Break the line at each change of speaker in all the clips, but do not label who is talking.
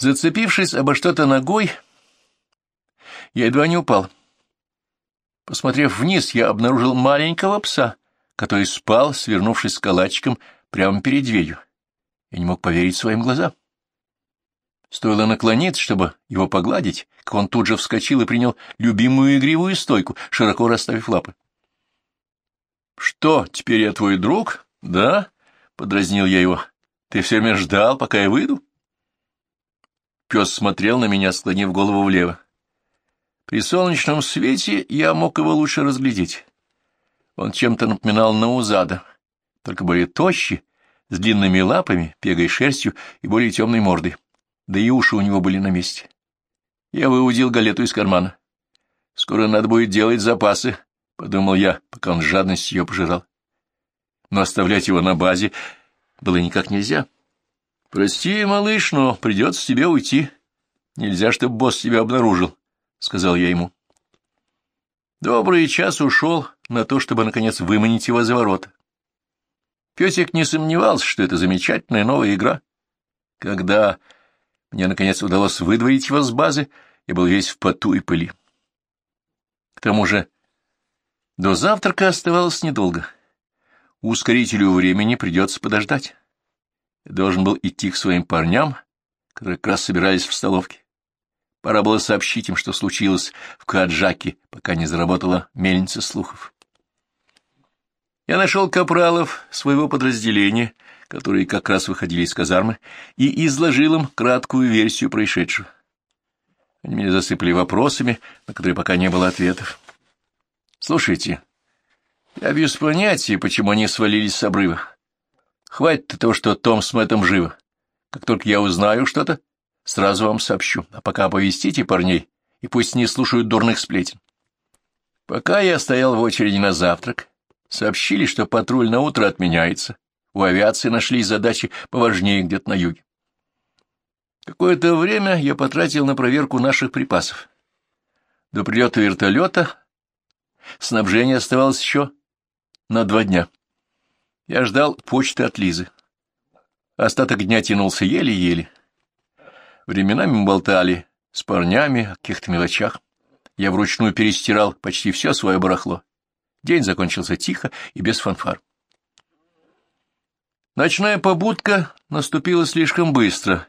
Зацепившись обо что-то ногой, я едва не упал. Посмотрев вниз, я обнаружил маленького пса, который спал, свернувшись с калачиком прямо перед дверью. Я не мог поверить своим глазам. Стоило наклониться, чтобы его погладить, как он тут же вскочил и принял любимую игривую стойку, широко расставив лапы. — Что, теперь я твой друг? Да? — подразнил я его. — Ты все время ждал, пока я выйду? Пес смотрел на меня, склонив голову влево. При солнечном свете я мог его лучше разглядеть. Он чем-то напоминал Наузада, только более тощий, с длинными лапами, пегой шерстью и более темной мордой да и уши у него были на месте. Я выудил галету из кармана. Скоро надо будет делать запасы, — подумал я, пока он с жадностью ее пожирал. Но оставлять его на базе было никак нельзя. — Прости, малыш, но придется тебе уйти. Нельзя, чтобы босс тебя обнаружил, — сказал я ему. Добрый час ушел на то, чтобы, наконец, выманить его за ворота. Песик не сомневался, что это замечательная новая игра. Когда мне, наконец, удалось выдворить его с базы, я был весь в поту и пыли. К тому же до завтрака оставалось недолго. Ускорителю времени придется подождать. Я должен был идти к своим парням, которые как раз собирались в столовке. Пора было сообщить им, что случилось в Каджаке, пока не заработала мельница слухов. Я нашел капралов своего подразделения — которые как раз выходили из казармы, и изложил им краткую версию происшедшего. Они меня засыпали вопросами, на которые пока не было ответов. «Слушайте, я без понятия, почему они свалились с обрыва. Хватит того, что Том с Мэттом живы. Как только я узнаю что-то, сразу вам сообщу. А пока оповестите парней, и пусть не слушают дурных сплетен». Пока я стоял в очереди на завтрак, сообщили, что патруль на утро отменяется, у авиации нашлись задачи поважнее где-то на юге. Какое-то время я потратил на проверку наших припасов. До прилета вертолета снабжение оставалось еще на два дня. Я ждал почты от Лизы. Остаток дня тянулся еле-еле. Временами мы болтали с парнями о каких-то мелочах. Я вручную перестирал почти все свое барахло. День закончился тихо и без фанфар. Ночная побудка наступила слишком быстро.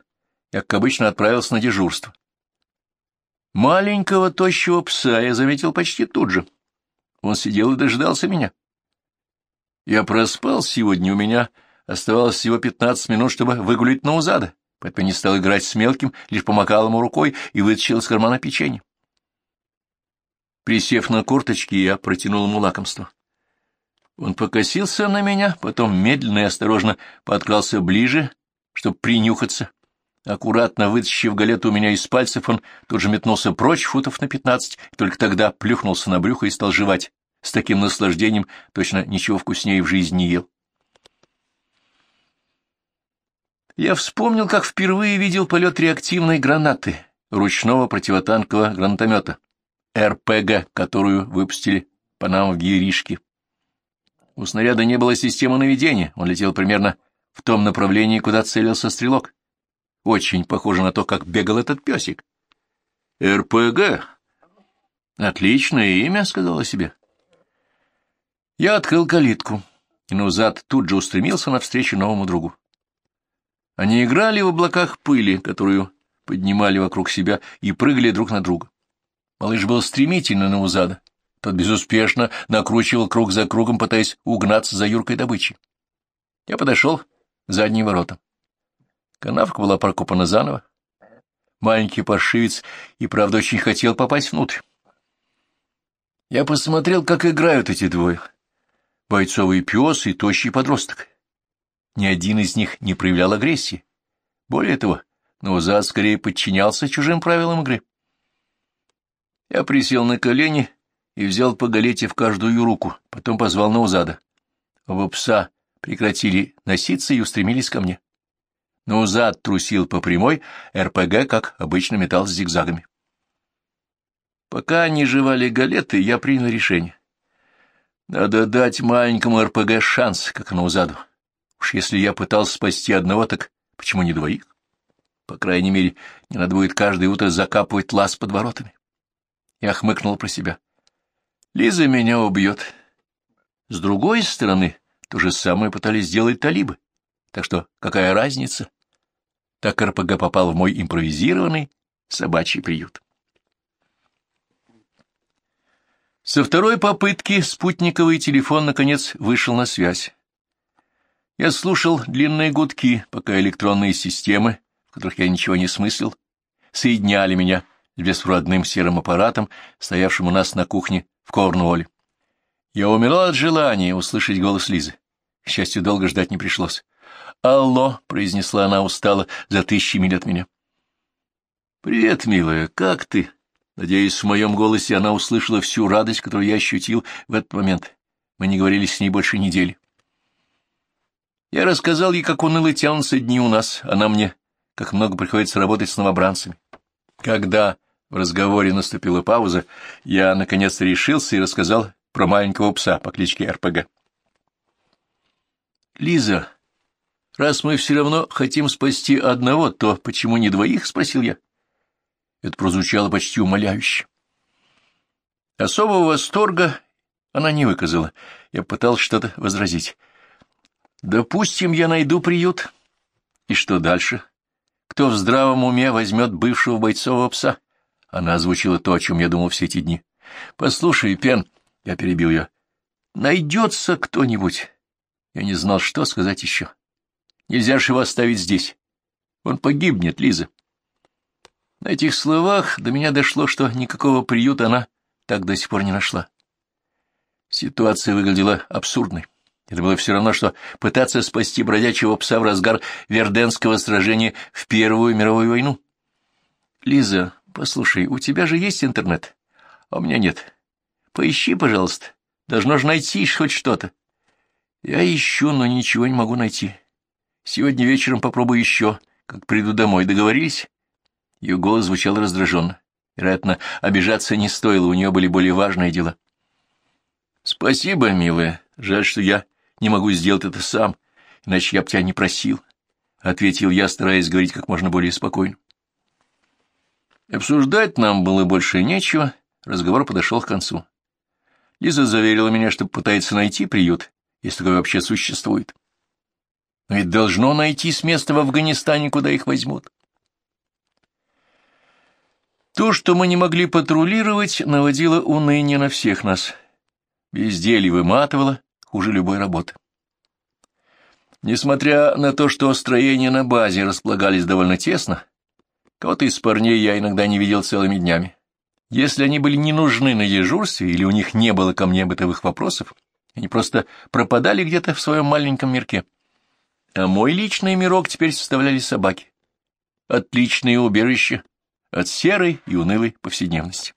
Я, как обычно, отправился на дежурство. Маленького тощего пса я заметил почти тут же. Он сидел и дожидался меня. Я проспал сегодня, у меня оставалось всего пятнадцать минут, чтобы выгулить Наузада, поэтому не стал играть с мелким, лишь помакал ему рукой и вытащил из кармана печенье. Присев на корточки, я протянул ему лакомство. Он покосился на меня, потом медленно и осторожно подкрался ближе, чтобы принюхаться. Аккуратно вытащив галету у меня из пальцев, он тут же метнулся прочь футов на пятнадцать, только тогда плюхнулся на брюхо и стал жевать. С таким наслаждением точно ничего вкуснее в жизни не ел. Я вспомнил, как впервые видел полет реактивной гранаты, ручного противотанкового гранатомета, РПГ, которую выпустили по нам в Гиришке. У снаряда не было системы наведения, он летел примерно в том направлении, куда целился стрелок. Очень похоже на то, как бегал этот песик. «РПГ! Отличное имя», — сказала себе. Я открыл калитку, и Нузад тут же устремился навстречу новому другу. Они играли в облаках пыли, которую поднимали вокруг себя, и прыгали друг на друга. Малыш был стремительно на Узада. Тот безуспешно накручивал круг за кругом, пытаясь угнаться за Юркой добычей. Я подошел к задним воротам. Канавка была прокопана заново. Маленький паршивец и, правда, очень хотел попасть внутрь. Я посмотрел, как играют эти двое. Бойцовый пес и тощий подросток. Ни один из них не проявлял агрессии. Более того, Наузад скорее подчинялся чужим правилам игры. Я присел на колени и взял по галете в каждую руку, потом позвал Наузада. Оба пса прекратили носиться и устремились ко мне. Наузад трусил по прямой, РПГ, как обычно, метал с зигзагами. Пока они жевали галеты, я принял решение. Надо дать маленькому РПГ шанс, как Наузаду. Уж если я пытался спасти одного, так почему не двоих? По крайней мере, не надо будет каждое утро закапывать лаз под воротами. Я хмыкнул про себя. Лиза меня убьет. С другой стороны, то же самое пытались сделать талибы. Так что какая разница? Так РПГ попал в мой импровизированный собачий приют. Со второй попытки спутниковый телефон, наконец, вышел на связь. Я слушал длинные гудки, пока электронные системы, в которых я ничего не смыслил, соединяли меня с беспроводным серым аппаратом, стоявшим у нас на кухне в Корнуолле. Я умирал от желания услышать голос Лизы. К счастью, долго ждать не пришлось. «Алло», — произнесла она устало, за тысячи миль от меня. «Привет, милая, как ты?» Надеюсь, в моем голосе она услышала всю радость, которую я ощутил в этот момент. Мы не говорили с ней больше недели. Я рассказал ей, как уныло тянутся дни у нас. Она мне, как много приходится работать с новобранцами. Когда в разговоре наступила пауза, я наконец решился и рассказал про маленького пса по кличке РПГ. «Лиза, раз мы все равно хотим спасти одного, то почему не двоих?» — спросил я. Это прозвучало почти умоляюще. Особого восторга она не выказала. Я пытался что-то возразить. «Допустим, я найду приют. И что дальше? Кто в здравом уме возьмет бывшего бойцового пса?» Она озвучила то, о чем я думал все эти дни. «Послушай, Пен...» — я перебил ее. «Найдется кто-нибудь». Я не знал, что сказать еще. Нельзя же его оставить здесь. Он погибнет, Лиза. На этих словах до меня дошло, что никакого приюта она так до сих пор не нашла. Ситуация выглядела абсурдной. Это было все равно, что пытаться спасти бродячего пса в разгар Верденского сражения в Первую мировую войну. «Лиза, послушай, у тебя же есть интернет, а у меня нет. Поищи, пожалуйста. Должно же найти хоть что-то». «Я ищу, но ничего не могу найти. Сегодня вечером попробую еще, как приду домой. Договорились?» Ее голос звучал раздраженно. Вероятно, обижаться не стоило, у нее были более важные дела. «Спасибо, милая. Жаль, что я не могу сделать это сам, иначе я бы тебя не просил», — ответил я, стараясь говорить как можно более спокойно. Обсуждать нам было больше нечего, разговор подошел к концу. Лиза заверила меня, что пытается найти приют, если такой вообще существует. Ведь должно найти с места в Афганистане, куда их возьмут. То, что мы не могли патрулировать, наводило уныние на всех нас. Безделье выматывало хуже любой работы. Несмотря на то, что строения на базе располагались довольно тесно, кого-то из парней я иногда не видел целыми днями. Если они были не нужны на дежурстве или у них не было ко мне бытовых вопросов, они просто пропадали где-то в своем маленьком мирке. А мой личный мирок теперь составляли собаки. Отличное убежище от серой и унылой повседневности.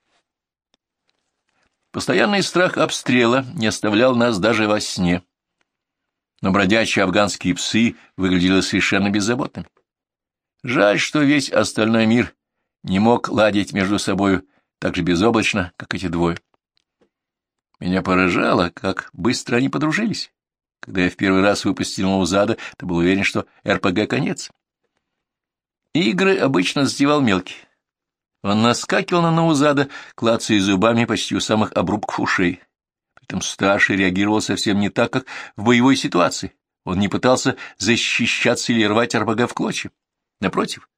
Постоянный страх обстрела не оставлял нас даже во сне. Но бродячие афганские псы выглядели совершенно беззаботными. Жаль, что весь остальной мир не мог ладить между собою так же безоблачно, как эти двое. Меня поражало, как быстро они подружились. Когда я в первый раз выпустил Маузада, то был уверен, что РПГ конец. Игры обычно затевал мелкий. Он наскакивал на Наузада, клацая зубами почти у самых обрубков ушей. Притом старший реагировал совсем не так, как в боевой ситуации. Он не пытался защищаться или рвать РПГ в клочья. Напротив,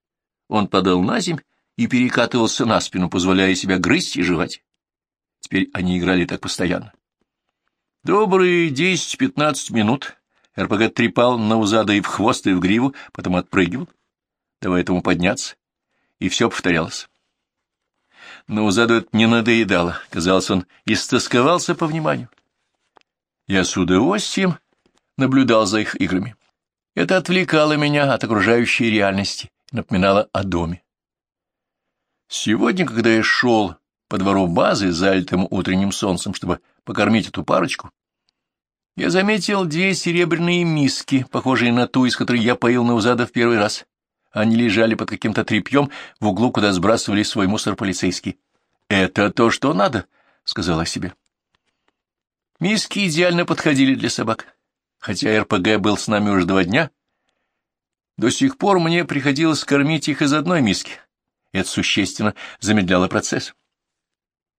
он падал на земь и перекатывался на спину, позволяя себя грызть и жевать. Теперь они играли так постоянно. Добрые десять-пятнадцать минут РПГ трепал Наузада и в хвост, и в гриву, потом отпрыгивал, давая этому подняться, и все повторялось но Узаду это не надоедало. Казалось, он истосковался по вниманию. Я с удовольствием наблюдал за их играми. Это отвлекало меня от окружающей реальности, напоминало о доме. Сегодня, когда я шел по двору базы, залитым утренним солнцем, чтобы покормить эту парочку, я заметил две серебряные миски, похожие на ту, из которой я поил Наузада в первый раз. Они лежали под каким-то тряпьем в углу, куда сбрасывали свой мусор полицейский. «Это то, что надо», — сказала себе. Миски идеально подходили для собак. Хотя РПГ был с нами уже два дня, До сих пор мне приходилось кормить их из одной миски. Это существенно замедляло процесс.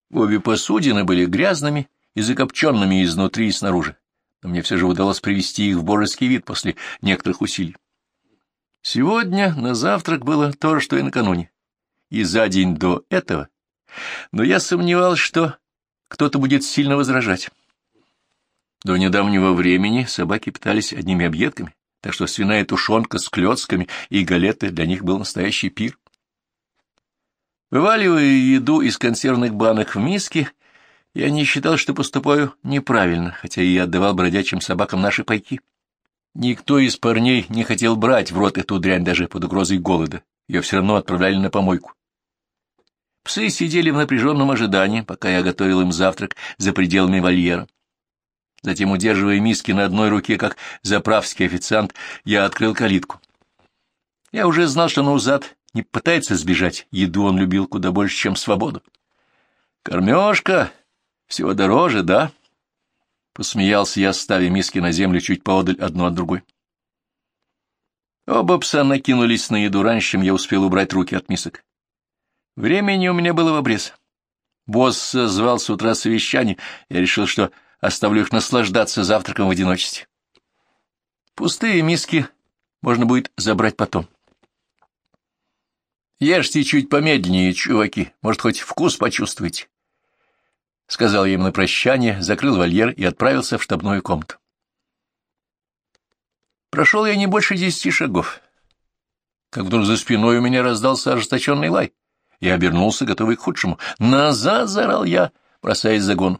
Обе посудины были грязными и закопченными изнутри и снаружи, но мне все же удалось привести их в божеский вид после некоторых усилий. Сегодня на завтрак было то же, что и накануне, и за день до этого, но я сомневался, что кто-то будет сильно возражать. До недавнего времени собаки питались одними объедками, так что свиная тушенка с клетками и галеты для них был настоящий пир. Вываливая еду из консервных банок в миски, я не считал, что поступаю неправильно, хотя и отдавал бродячим собакам наши пайки. Никто из парней не хотел брать в рот эту дрянь даже под угрозой голода. Ее все равно отправляли на помойку. Псы сидели в напряженном ожидании, пока я готовил им завтрак за пределами вольера. Затем, удерживая миски на одной руке, как заправский официант, я открыл калитку. Я уже знал, что Наузад не пытается сбежать, еду он любил куда больше, чем свободу. «Кормежка всего дороже, да?» Посмеялся я, ставя миски на землю чуть поодаль одну от другой. Оба пса накинулись на еду раньше, чем я успел убрать руки от мисок. Времени у меня было в обрез. Босс звал с утра совещание, я решил, что оставлю их наслаждаться завтраком в одиночестве. Пустые миски можно будет забрать потом. Ешьте чуть помедленнее, чуваки, может, хоть вкус почувствуете. Сказал я им на прощание, закрыл вольер и отправился в штабную комнату. Прошел я не больше десяти шагов. Как вдруг за спиной у меня раздался ожесточенный лай. Я обернулся, готовый к худшему. «Назад!» — заорал я, бросаясь за гон.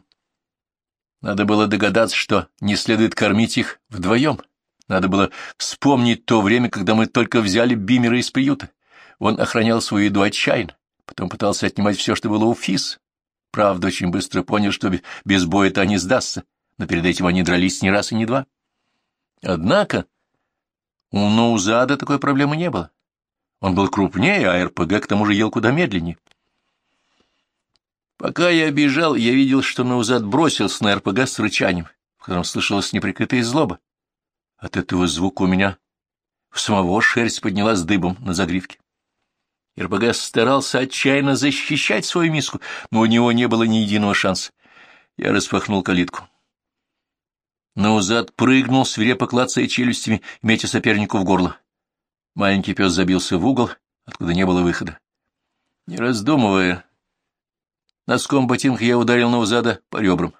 Надо было догадаться, что не следует кормить их вдвоем. Надо было вспомнить то время, когда мы только взяли Бимера из приюта. Он охранял свою еду отчаянно, потом пытался отнимать все, что было у Фис. Правда, очень быстро понял, что без боя-то не сдастся, но перед этим они дрались не раз и не два. Однако у Ноузада такой проблемы не было. Он был крупнее, а РПГ к тому же ел куда медленнее. Пока я бежал, я видел, что Наузад бросился на РПГ с рычанием, в котором слышалась неприкрытая злоба. От этого звука у меня в самого шерсть поднялась дыбом на загривке. РПГ старался отчаянно защищать свою миску, но у него не было ни единого шанса. Я распахнул калитку. Наузад прыгнул, свирепо клацая челюстями, метя сопернику в горло. Маленький пес забился в угол, откуда не было выхода. Не раздумывая, Носком ботинка я ударил Наузада по ребрам.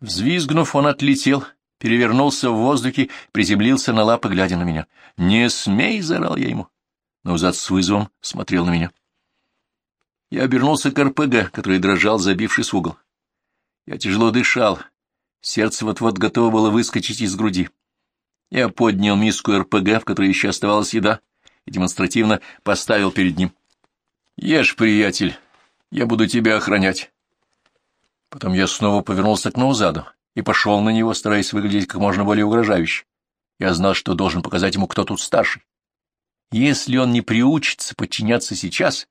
Взвизгнув, он отлетел, перевернулся в воздухе, приземлился на лапы, глядя на меня. «Не смей!» — заорал я ему. Наузад с вызовом смотрел на меня. Я обернулся к РПГ, который дрожал, забившись в угол. Я тяжело дышал. Сердце вот-вот готово было выскочить из груди. Я поднял миску РПГ, в которой еще оставалась еда, и демонстративно поставил перед ним. «Ешь, приятель!» Я буду тебя охранять. Потом я снова повернулся к Наузаду и пошел на него, стараясь выглядеть как можно более угрожающе. Я знал, что должен показать ему, кто тут старший. Если он не приучится подчиняться сейчас,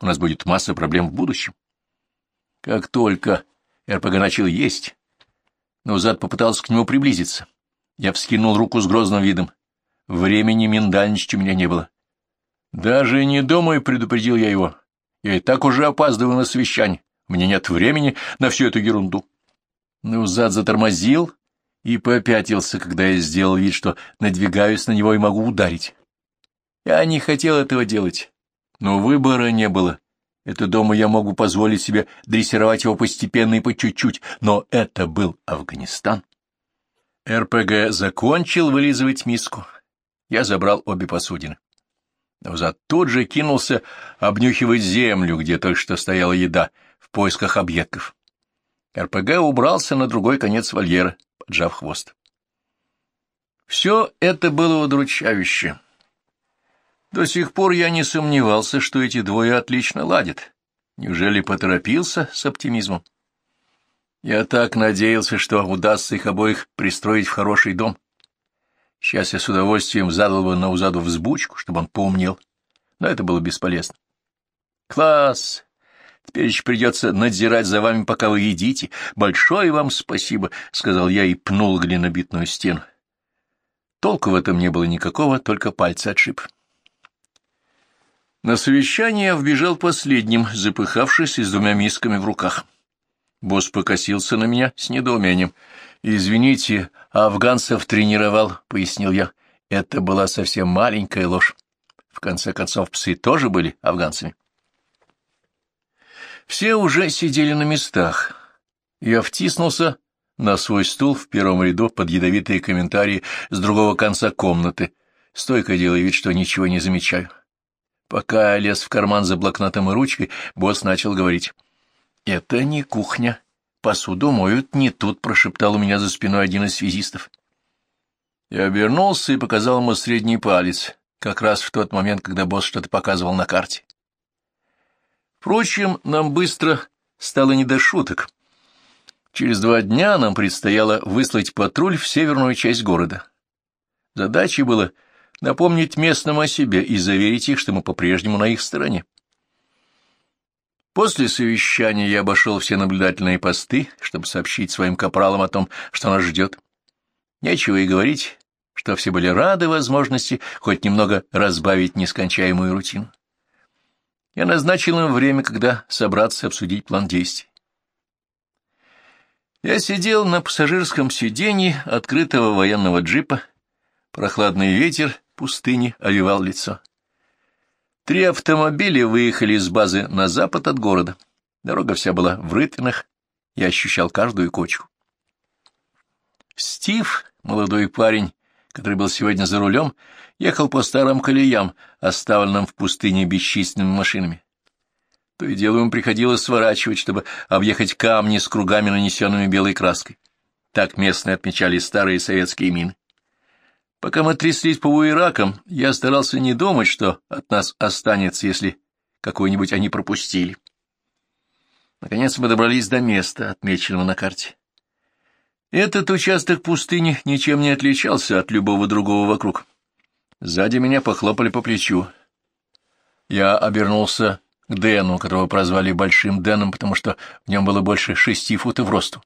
у нас будет масса проблем в будущем. Как только РПГ начал есть, Наузад попытался к нему приблизиться. Я вскинул руку с грозным видом. Времени миндальничать у меня не было. Даже не думай, предупредил я его. Я и так уже опаздываю на совещание. Меня нет времени на всю эту ерунду. Нузад затормозил и попятился, когда я сделал вид, что надвигаюсь на него и могу ударить. Я не хотел этого делать, но выбора не было. Это дома я могу позволить себе дрессировать его постепенно и по чуть-чуть, но это был Афганистан. РПГ закончил вылизывать миску. Я забрал обе посудины. Наузад тут же кинулся обнюхивать землю, где только что стояла еда, в поисках объедков. РПГ убрался на другой конец вольера, поджав хвост. Все это было удручающе. До сих пор я не сомневался, что эти двое отлично ладят. Неужели поторопился с оптимизмом? Я так надеялся, что удастся их обоих пристроить в хороший дом. Сейчас я с удовольствием задал бы Наузаду взбучку, чтобы он поумнел, но это было бесполезно. «Класс! Теперь еще придется надзирать за вами, пока вы едите. Большое вам спасибо!» — сказал я и пнул глинобитную стену. Толку в этом не было никакого, только пальцы отшиб. На совещание я вбежал последним, запыхавшись и с двумя мисками в руках. Босс покосился на меня с недоумением. «Извините, афганцев тренировал», — пояснил я. Это была совсем маленькая ложь. В конце концов, псы тоже были афганцами. Все уже сидели на местах. Я втиснулся на свой стул в первом ряду под ядовитые комментарии с другого конца комнаты, стойко делая вид, что ничего не замечаю. Пока я лез в карман за блокнотом и ручкой, босс начал говорить. «Это не кухня. Посуду моют не тут», — прошептал у меня за спиной один из связистов. Я обернулся и показал ему средний палец, как раз в тот момент, когда босс что-то показывал на карте. Впрочем, нам быстро стало не до шуток. Через два дня нам предстояло выслать патруль в северную часть города. Задачей было напомнить местным о себе и заверить их, что мы по-прежнему на их стороне. После совещания я обошел все наблюдательные посты, чтобы сообщить своим капралам о том, что нас ждет. Нечего и говорить, что все были рады возможности хоть немного разбавить нескончаемую рутину. Я назначил им время, когда собраться обсудить план действий. Я сидел на пассажирском сиденье открытого военного джипа. Прохладный ветер пустыни овивал лицо. Три автомобиля выехали из базы на запад от города. Дорога вся была в рытвинах, я ощущал каждую кочку. Стив, молодой парень, который был сегодня за рулем, ехал по старым колеям, оставленным в пустыне бесчисленными машинами. То и дело ему приходилось сворачивать, чтобы объехать камни с кругами, нанесенными белой краской. Так местные отмечали старые советские мины. Пока мы тряслись по буеракам, я старался не думать, что от нас останется, если какой-нибудь они пропустили. Наконец мы добрались до места, отмеченного на карте. Этот участок пустыни ничем не отличался от любого другого вокруг. Сзади меня похлопали по плечу. Я обернулся к Дэну, которого прозвали Большим Дэном, потому что в нем было больше шести футов росту.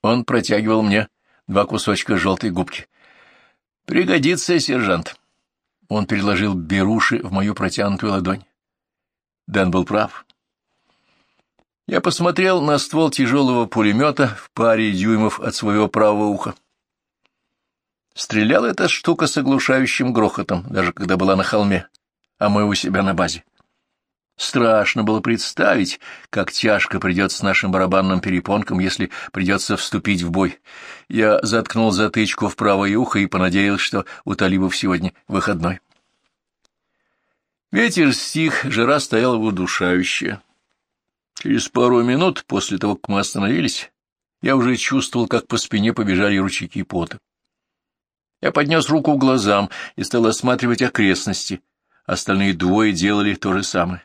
Он протягивал мне два кусочка желтой губки. «Пригодится, сержант». Он переложил беруши в мою протянутую ладонь. Дэн был прав. Я посмотрел на ствол тяжелого пулемета в паре дюймов от своего правого уха. Стреляла эта штука с оглушающим грохотом, даже когда была на холме, а мы у себя на базе. Страшно было представить, как тяжко придется нашим барабанным перепонкам, если придется вступить в бой. Я заткнул затычку в правое ухо и понадеялся, что у талибов сегодня выходной. Ветер стих, жара стояла удушающая. Через пару минут после того, как мы остановились, я уже чувствовал, как по спине побежали ручейки пота. Я поднес руку к глазам и стал осматривать окрестности. Остальные двое делали то же самое.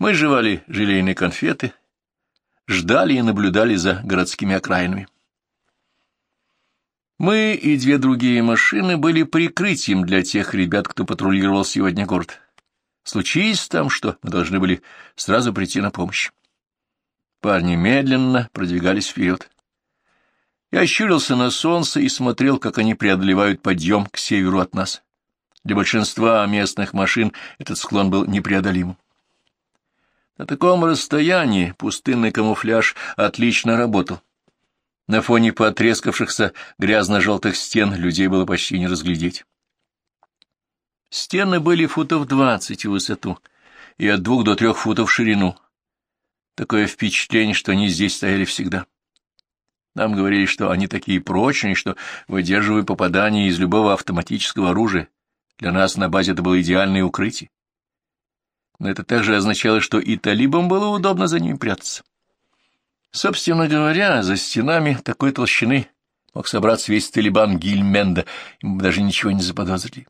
Мы жевали желейные конфеты, ждали и наблюдали за городскими окраинами. Мы и две другие машины были прикрытием для тех ребят, кто патрулировал сегодня город. Случись там что, мы должны были сразу прийти на помощь. Парни медленно продвигались вперед. Я ощурился на солнце и смотрел, как они преодолевают подъем к северу от нас. Для большинства местных машин этот склон был непреодолимым. На таком расстоянии пустынный камуфляж отлично работал. На фоне потрескавшихся грязно-желтых стен людей было почти не разглядеть. Стены были футов двадцать в высоту и от двух до трех футов в ширину. Такое впечатление, что они здесь стояли всегда. Нам говорили, что они такие прочные, что выдерживают попадания из любого автоматического оружия. Для нас на базе это было идеальное укрытие но это также означало, что и талибам было удобно за ними прятаться. Собственно говоря, за стенами такой толщины мог собраться весь талибан Гильменда, ему даже ничего не заподозрили.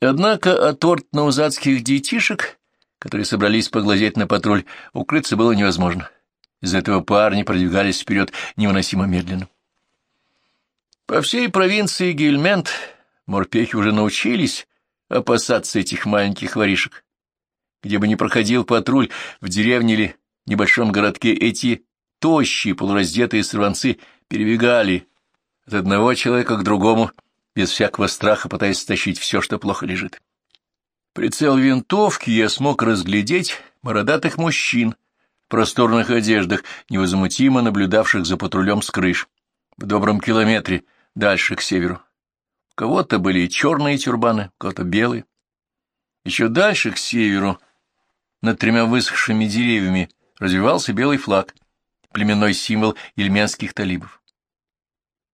Однако от орт-наузадских детишек, которые собрались поглазеть на патруль, укрыться было невозможно. Из-за этого парни продвигались вперед невыносимо медленно. По всей провинции Гильмент морпехи уже научились опасаться этих маленьких воришек. Где бы ни проходил патруль, в деревне или небольшом городке, эти тощие полураздетые сорванцы перебегали от одного человека к другому, без всякого страха пытаясь стащить все, что плохо лежит. Прицел винтовки я смог разглядеть бородатых мужчин в просторных одеждах, невозмутимо наблюдавших за патрулем с крыш, в добром километре дальше к северу. Кого-то были черные тюрбаны, кого-то белые. Еще дальше, к северу, над тремя высохшими деревьями, развивался белый флаг, племенной символ ильменских талибов.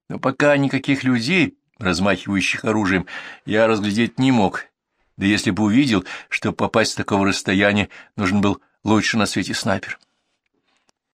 Но пока никаких людей, размахивающих оружием, я разглядеть не мог, да если бы увидел, что попасть с такого расстояния нужен был лучше на свете снайпер.